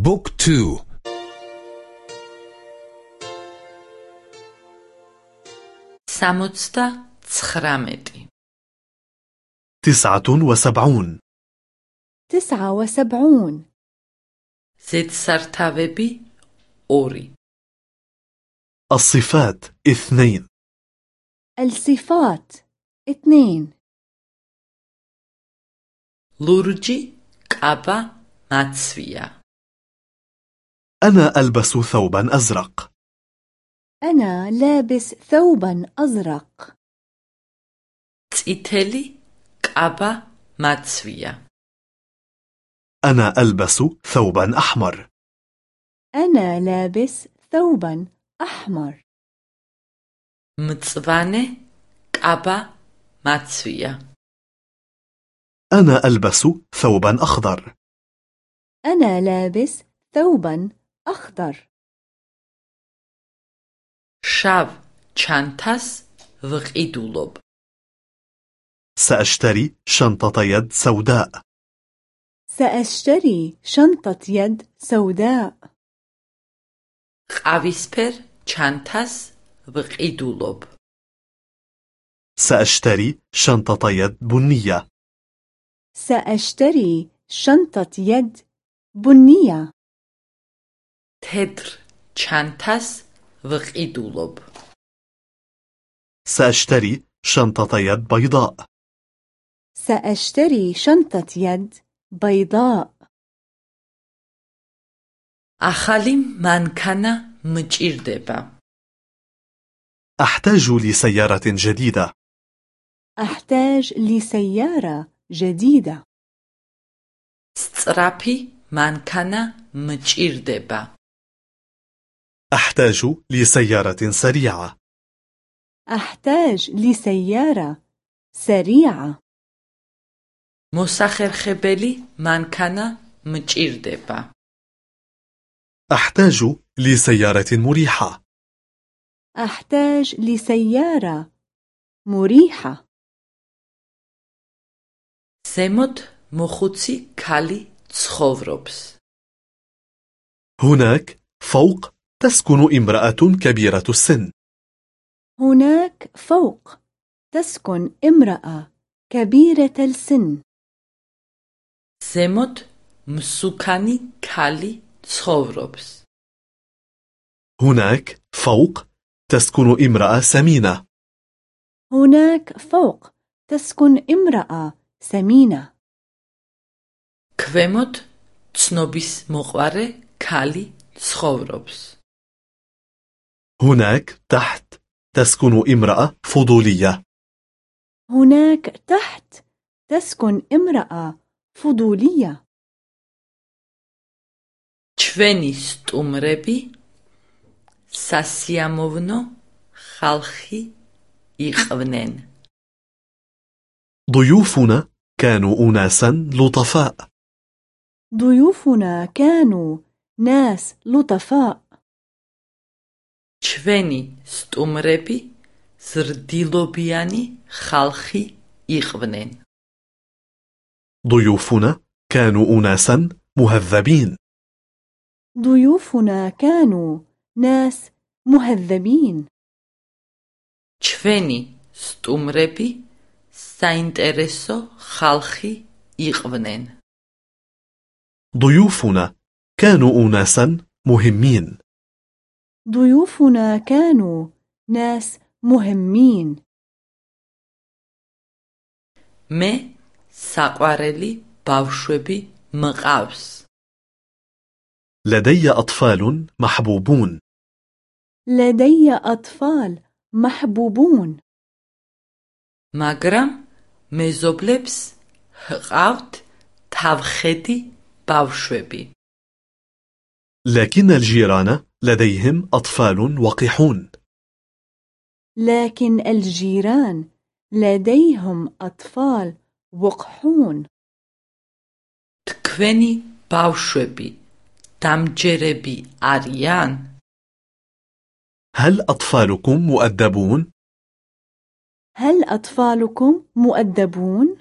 book two სამოცდაცხრამეტი تسعة وسبعون تسعة وسبعون. ზედსართავები ორი الصفات اثنين. الصفات اثنين. لورجي كابا ماتسويا أنا ألبس ثوبا أزرق. أنا لابس ثوبا أزرق. تيتلي كابا ماتسويا أنا ألبس ثوبا أحمر. أنا لابس ثوبا أحمر. متصباني كابا ماتسويا أنا ألبس ثوبا أخضر. أنا لابس ثوبا أخضر. شاف چانتاس وقيدولوب سأشتري شنطة يد سوداء. سأشتري شنطة يد سوداء. قاويسبر چانتاس وقيدولوب سأشتري شنطة يد بنية. سأشتري شنطة يد بنية. تدر چانتاس وقيدولوب سأشتري شنطة يد بيضاء سأشتري شنطة يد بيضاء ახალი მანქანა მჭირდება. أحتاج لسيارة جديدة أحتاج لسيارة جديدة სწრაფი მანქანა მჭირდება. أحتاج لسيارة سريعة أحتاج لسيارة سريعة მოსახერხებელი მანქანა მჭირდება. أحتاج لسيارة مريحة أحتاج لسيارة مريحة ზემოთ მოხუცი ქალი ცხოვრობს. هناك فوق تسكن امرأة كبيرة السن هناك فوق تسكن امرأة كبيرة السن ზემოთ მსუქანი ქალი ცხოვრობს. هناك فوق تسكن امرأة سمينة هناك فوق تسكن امرأة سمينة ქვემოთ ცნობის მოყარე ქალი ცხოვრობს. هناك تحت تسكن امرأة فضولية هناك تحت تسكن امرأة فضولية ჩვენი სტუმრები სასიამოვნო ხალხი იყვნენ. ضيوفنا كانوا أناسا لطفاء ضيوفنا كانوا ناس لطفاء ჩვენი სტუმრები ზრდილობიანი ხალხი იყვნენ. ضيوفنا كانوا أناسا مهذبين ضيوفنا كانوا ناس مهذبين ჩვენი სტუმრები საინტერესო ხალხი იყვნენ. ضيوفنا كانوا أناسا مهمين ضيوفنا كانوا ناس مهمين მე საყვარელი ბავშვები მყავს. لدي أطفال محبوبون لدي أطفال محبوبون მაგრამ მეზობლებს ჰყავთ თავხედი ბავშვები. لكن الجيران لديهم أطفال وقحون لكن الجيران لديهم أطفال وقحون თქვენი ბავშვები დამჯერები არიან? هل أطفالكم مؤدبون؟ هل أطفالكم مؤدبون؟